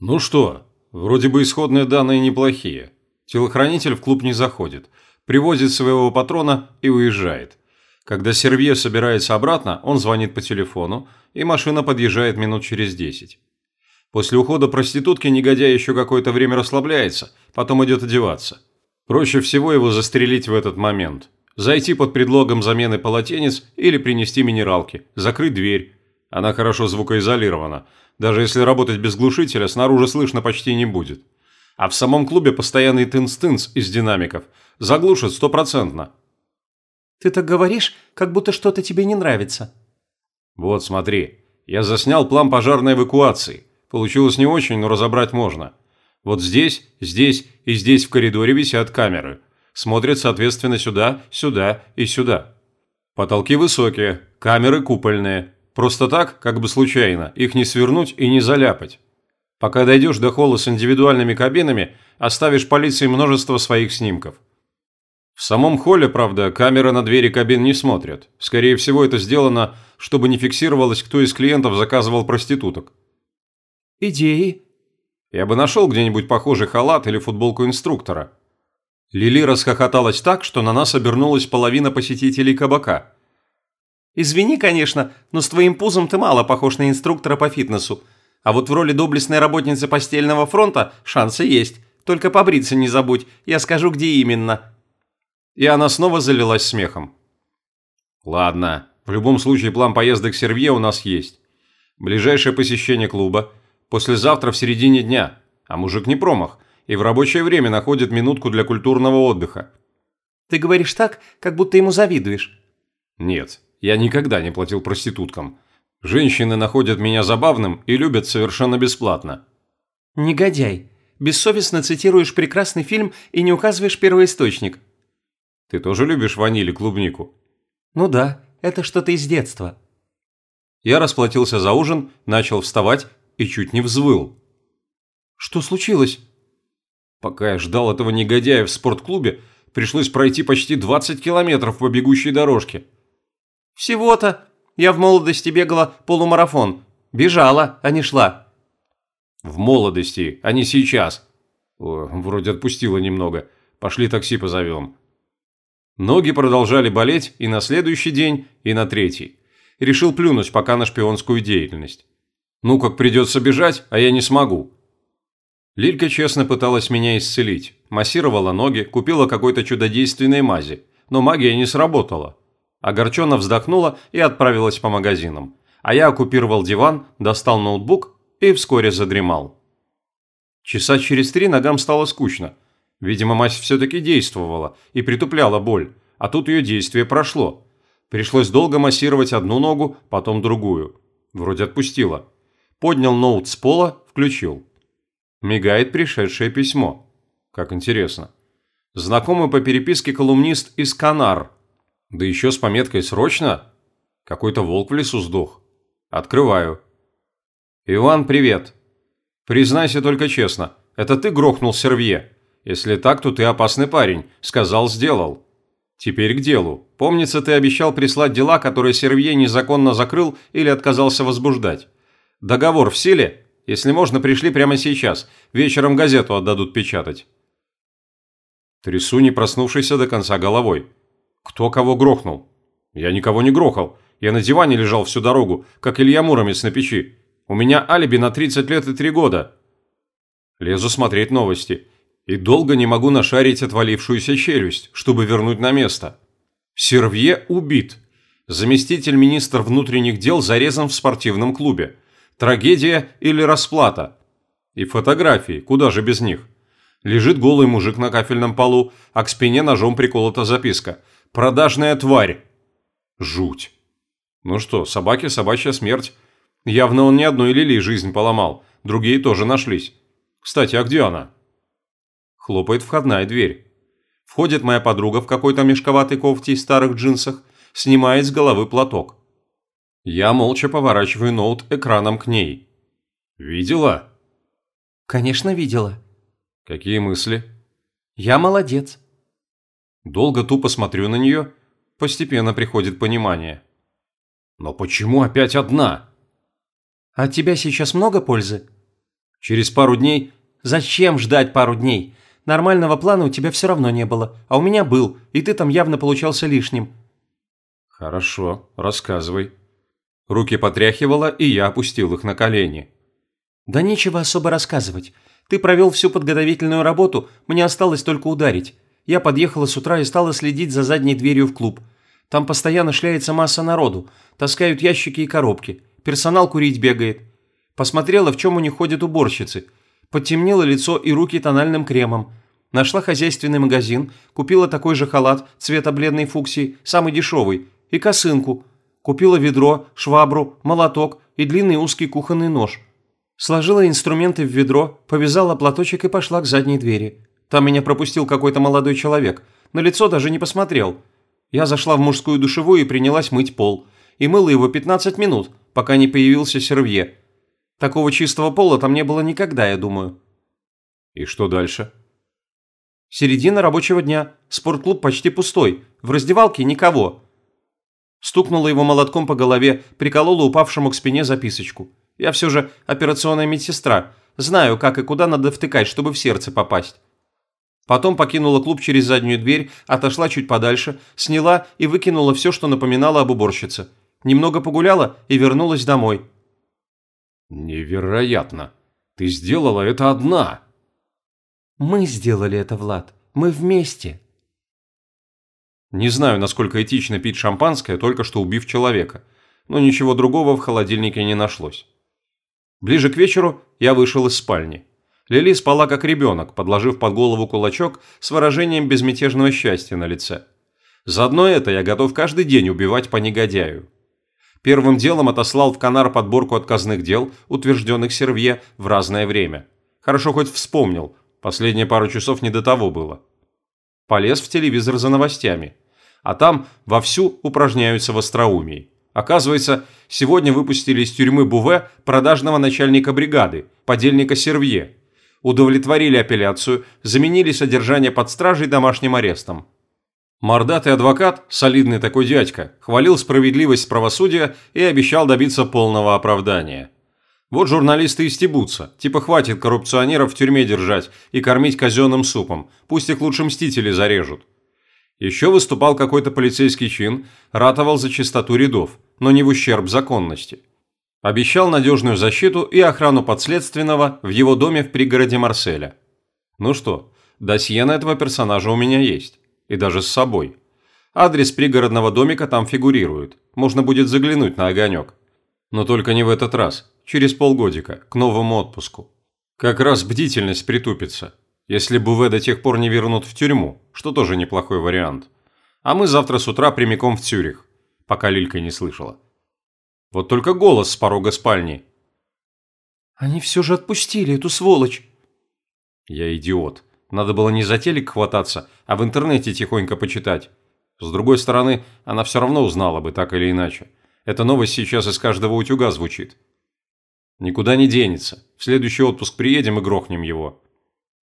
Ну что, вроде бы исходные данные неплохие. Телохранитель в клуб не заходит, привозит своего патрона и уезжает. Когда Сервье собирается обратно, он звонит по телефону, и машина подъезжает минут через десять. После ухода проститутки негодяй еще какое-то время расслабляется, потом идет одеваться. Проще всего его застрелить в этот момент. Зайти под предлогом замены полотенец или принести минералки, закрыть дверь. Она хорошо звукоизолирована. Даже если работать без глушителя, снаружи слышно почти не будет. А в самом клубе постоянный тынц-тынц из динамиков. Заглушат стопроцентно. Ты так говоришь, как будто что-то тебе не нравится. Вот, смотри. Я заснял план пожарной эвакуации. Получилось не очень, но разобрать можно. Вот здесь, здесь и здесь в коридоре висят камеры. Смотрят, соответственно, сюда, сюда и сюда. Потолки высокие, камеры купольные. Просто так, как бы случайно, их не свернуть и не заляпать. Пока дойдешь до холла с индивидуальными кабинами, оставишь полиции множество своих снимков. В самом холле, правда, камеры на двери кабин не смотрят. Скорее всего, это сделано, чтобы не фиксировалось, кто из клиентов заказывал проституток. Идеи? Я бы нашел где-нибудь похожий халат или футболку инструктора. Лили расхохоталась так, что на нас обернулась половина посетителей кабака. Извини, конечно, но с твоим пузом ты мало похож на инструктора по фитнесу. А вот в роли доблестной работницы постельного фронта шансы есть. Только побриться не забудь, я скажу, где именно. И она снова залилась смехом. Ладно, в любом случае план поездок к Сервье у нас есть. Ближайшее посещение клуба. Послезавтра в середине дня. А мужик не промах. И в рабочее время находит минутку для культурного отдыха. Ты говоришь так, как будто ему завидуешь. Нет, я никогда не платил проституткам. Женщины находят меня забавным и любят совершенно бесплатно. Негодяй. Бессовестно цитируешь прекрасный фильм и не указываешь первоисточник. Ты тоже любишь ваниль и клубнику? Ну да, это что-то из детства. Я расплатился за ужин, начал вставать и чуть не взвыл. Что случилось? Пока я ждал этого негодяя в спортклубе, пришлось пройти почти 20 километров по бегущей дорожке. Всего-то. Я в молодости бегала полумарафон. Бежала, а не шла. В молодости, а не сейчас. О, вроде отпустила немного. Пошли такси позовем. Ноги продолжали болеть и на следующий день, и на третий. Решил плюнуть пока на шпионскую деятельность. Ну, как придется бежать, а я не смогу. Лилька честно пыталась меня исцелить. Массировала ноги, купила какой-то чудодейственной мази. Но магия не сработала. Огорченно вздохнула и отправилась по магазинам. А я оккупировал диван, достал ноутбук и вскоре задремал. Часа через три ногам стало скучно. Видимо, мазь все-таки действовала и притупляла боль, а тут ее действие прошло. Пришлось долго массировать одну ногу, потом другую. Вроде отпустила. Поднял ноут с пола, включил. Мигает пришедшее письмо. Как интересно. Знакомый по переписке колумнист из Канар. Да еще с пометкой «Срочно»? Какой-то волк в лесу сдох. Открываю. «Иван, привет. Признайся только честно, это ты грохнул Сервье?» Если так, то ты опасный парень. Сказал, сделал. Теперь к делу. Помнится, ты обещал прислать дела, которые Сервье незаконно закрыл или отказался возбуждать. Договор в силе? Если можно, пришли прямо сейчас. Вечером газету отдадут печатать. Трясу, не проснувшийся до конца головой. Кто кого грохнул? Я никого не грохал. Я на диване лежал всю дорогу, как Илья Муромец на печи. У меня алиби на 30 лет и 3 года. Лезу смотреть новости и долго не могу нашарить отвалившуюся челюсть, чтобы вернуть на место. Сервье убит. Заместитель министра внутренних дел зарезан в спортивном клубе. Трагедия или расплата? И фотографии, куда же без них? Лежит голый мужик на кафельном полу, а к спине ножом приколота записка. «Продажная тварь!» Жуть. Ну что, собаке собачья смерть. Явно он не одной Лили жизнь поломал, другие тоже нашлись. Кстати, а где она? Хлопает входная дверь. Входит моя подруга в какой-то мешковатой кофте и старых джинсах, снимает с головы платок. Я молча поворачиваю ноут экраном к ней. «Видела?» «Конечно, видела». «Какие мысли?» «Я молодец». Долго тупо смотрю на нее, постепенно приходит понимание. «Но почему опять одна?» «А от тебя сейчас много пользы?» Через пару дней... Зачем ждать пару дней? Нормального плана у тебя все равно не было, а у меня был, и ты там явно получался лишним. Хорошо, рассказывай. Руки потряхивала, и я опустил их на колени. Да нечего особо рассказывать. Ты провел всю подготовительную работу, мне осталось только ударить. Я подъехала с утра и стала следить за задней дверью в клуб. Там постоянно шляется масса народу, таскают ящики и коробки, персонал курить бегает. Посмотрела, в чем у них ходят уборщицы. Подтемнила лицо и руки тональным кремом. Нашла хозяйственный магазин, купила такой же халат цвета бледной фуксии, самый дешевый, и косынку. Купила ведро, швабру, молоток и длинный узкий кухонный нож. Сложила инструменты в ведро, повязала платочек и пошла к задней двери. Там меня пропустил какой-то молодой человек. На лицо даже не посмотрел. Я зашла в мужскую душевую и принялась мыть пол. И мыла его 15 минут, пока не появился сервье. Такого чистого пола там не было никогда, я думаю. И что дальше? Середина рабочего дня. Спортклуб почти пустой. В раздевалке никого. Стукнула его молотком по голове, приколола упавшему к спине записочку. Я все же операционная медсестра. Знаю, как и куда надо втыкать, чтобы в сердце попасть. Потом покинула клуб через заднюю дверь, отошла чуть подальше, сняла и выкинула все, что напоминало об уборщице. Немного погуляла и вернулась домой. «Невероятно! Ты сделала это одна!» «Мы сделали это, Влад. Мы вместе!» Не знаю, насколько этично пить шампанское, только что убив человека, но ничего другого в холодильнике не нашлось. Ближе к вечеру я вышел из спальни. Лили спала как ребенок, подложив под голову кулачок с выражением безмятежного счастья на лице. Заодно это я готов каждый день убивать по негодяю. Первым делом отослал в Канар подборку отказных дел, утвержденных Сервье в разное время. Хорошо хоть вспомнил, последние пару часов не до того было. Полез в телевизор за новостями. А там вовсю упражняются в остроумии. Оказывается, сегодня выпустили из тюрьмы Буве продажного начальника бригады, подельника Сервье. Удовлетворили апелляцию, заменили содержание под стражей домашним арестом. Мордатый адвокат, солидный такой дядька, хвалил справедливость правосудия и обещал добиться полного оправдания. Вот журналисты и стебутся, типа хватит коррупционеров в тюрьме держать и кормить казенным супом, пусть их лучше мстители зарежут. Еще выступал какой-то полицейский чин, ратовал за чистоту рядов, но не в ущерб законности. Обещал надежную защиту и охрану подследственного в его доме в пригороде Марселя. Ну что, досье на этого персонажа у меня есть и даже с собой. Адрес пригородного домика там фигурирует, можно будет заглянуть на огонек. Но только не в этот раз, через полгодика, к новому отпуску. Как раз бдительность притупится, если Буве до тех пор не вернут в тюрьму, что тоже неплохой вариант. А мы завтра с утра прямиком в Цюрих, пока Лилька не слышала. Вот только голос с порога спальни. «Они все же отпустили эту сволочь!» Я идиот. Надо было не за телек хвататься, а в интернете тихонько почитать. С другой стороны, она все равно узнала бы так или иначе. Эта новость сейчас из каждого утюга звучит. Никуда не денется. В следующий отпуск приедем и грохнем его.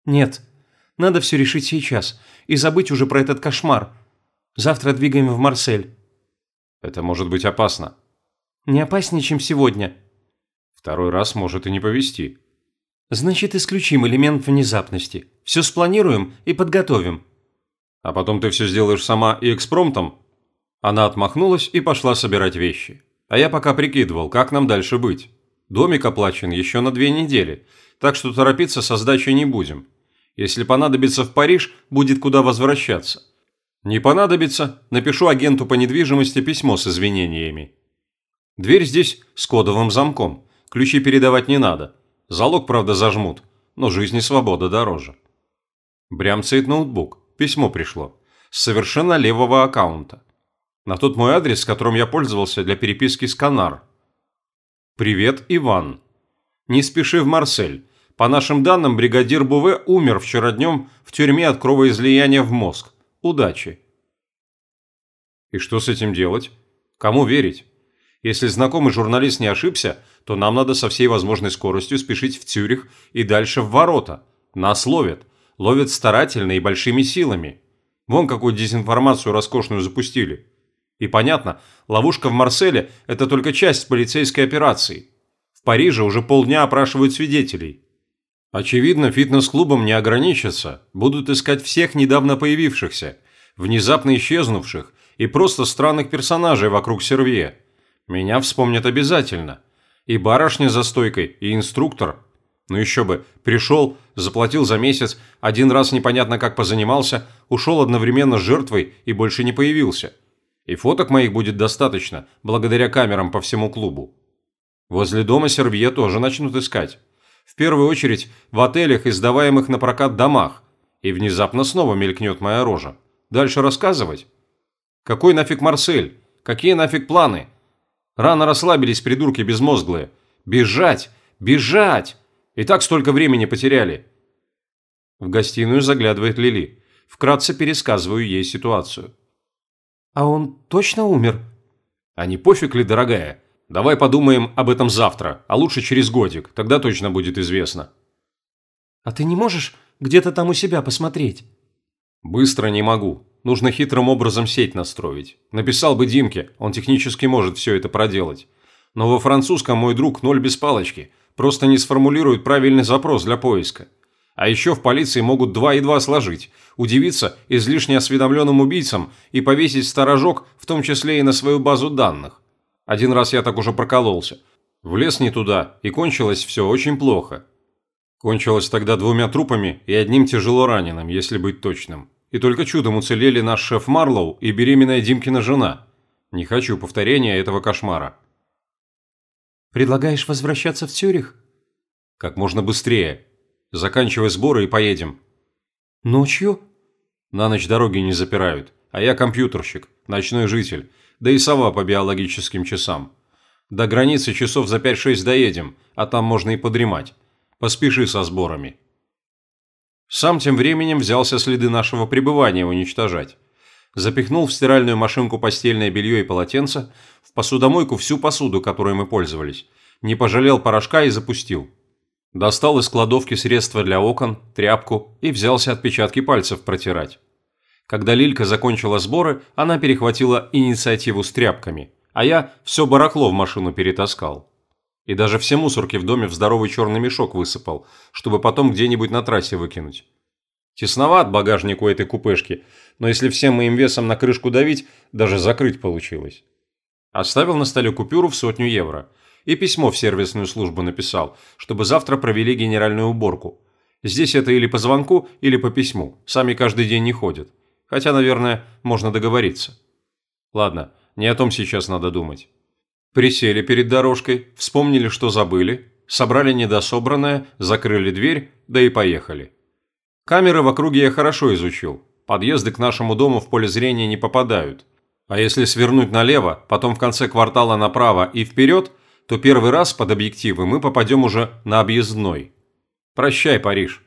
Нет, надо все решить сейчас и забыть уже про этот кошмар. Завтра двигаем в Марсель. Это может быть опасно. Не опаснее, чем сегодня. Второй раз может и не повезти. Значит, исключим элемент внезапности. Все спланируем и подготовим. А потом ты все сделаешь сама и экспромтом? Она отмахнулась и пошла собирать вещи. А я пока прикидывал, как нам дальше быть. Домик оплачен еще на две недели, так что торопиться со сдачей не будем. Если понадобится в Париж, будет куда возвращаться. Не понадобится, напишу агенту по недвижимости письмо с извинениями. Дверь здесь с кодовым замком. Ключи передавать не надо. Залог, правда, зажмут, но жизнь и свобода дороже. Брямцает ноутбук. Письмо пришло. С совершенно левого аккаунта. На тот мой адрес, с которым я пользовался для переписки с Канар. «Привет, Иван. Не спеши в Марсель. По нашим данным, бригадир Буве умер вчера днем в тюрьме от кровоизлияния в мозг. Удачи». И что с этим делать? Кому верить? Если знакомый журналист не ошибся, то нам надо со всей возможной скоростью спешить в Цюрих и дальше в ворота. Нас ловят. Ловят старательно и большими силами. Вон какую дезинформацию роскошную запустили. И понятно, ловушка в Марселе – это только часть полицейской операции. В Париже уже полдня опрашивают свидетелей. Очевидно, фитнес-клубом не ограничатся, будут искать всех недавно появившихся, внезапно исчезнувших и просто странных персонажей вокруг Сервье. Меня вспомнят обязательно. И барышня за стойкой, и инструктор. Ну еще бы, пришел, заплатил за месяц, один раз непонятно как позанимался, ушел одновременно с жертвой и больше не появился. И фоток моих будет достаточно, благодаря камерам по всему клубу. Возле дома Сервье тоже начнут искать. В первую очередь в отелях и сдаваемых на прокат домах. И внезапно снова мелькнет моя рожа. Дальше рассказывать? Какой нафиг Марсель? Какие нафиг планы? Рано расслабились придурки безмозглые. Бежать! Бежать! И так столько времени потеряли. В гостиную заглядывает Лили. Вкратце пересказываю ей ситуацию. «А он точно умер?» «А не пофиг ли, дорогая? Давай подумаем об этом завтра, а лучше через годик, тогда точно будет известно». «А ты не можешь где-то там у себя посмотреть?» «Быстро не могу. Нужно хитрым образом сеть настроить. Написал бы Димке, он технически может все это проделать. Но во французском мой друг ноль без палочки, просто не сформулирует правильный запрос для поиска. А еще в полиции могут два и два сложить, удивиться излишне осведомленным убийцам и повесить сторожок, в том числе и на свою базу данных. Один раз я так уже прокололся. Влез не туда, и кончилось все очень плохо. Кончилось тогда двумя трупами и одним тяжело раненым, если быть точным. И только чудом уцелели наш шеф Марлоу и беременная Димкина жена. Не хочу повторения этого кошмара. Предлагаешь возвращаться в Цюрих? Как можно быстрее. Заканчивай сборы и поедем. Ночью? На ночь дороги не запирают. А я компьютерщик, ночной житель, да и сова по биологическим часам. До границы часов за 5-6 доедем, а там можно и подремать. Поспеши со сборами. Сам тем временем взялся следы нашего пребывания уничтожать. Запихнул в стиральную машинку постельное белье и полотенце, в посудомойку всю посуду, которой мы пользовались. Не пожалел порошка и запустил. Достал из кладовки средства для окон, тряпку и взялся отпечатки пальцев протирать. Когда Лилька закончила сборы, она перехватила инициативу с тряпками, а я все барахло в машину перетаскал. И даже все мусорки в доме в здоровый черный мешок высыпал, чтобы потом где-нибудь на трассе выкинуть. Тесноват багажник у этой купешки, но если всем моим весом на крышку давить, даже закрыть получилось. Оставил на столе купюру в сотню евро. И письмо в сервисную службу написал, чтобы завтра провели генеральную уборку. Здесь это или по звонку, или по письму. Сами каждый день не ходят. Хотя, наверное, можно договориться. Ладно, не о том сейчас надо думать. Присели перед дорожкой, вспомнили, что забыли, собрали недособранное, закрыли дверь, да и поехали. Камеры в округе я хорошо изучил. Подъезды к нашему дому в поле зрения не попадают. А если свернуть налево, потом в конце квартала направо и вперед, то первый раз под объективы мы попадем уже на объездной. Прощай, Париж.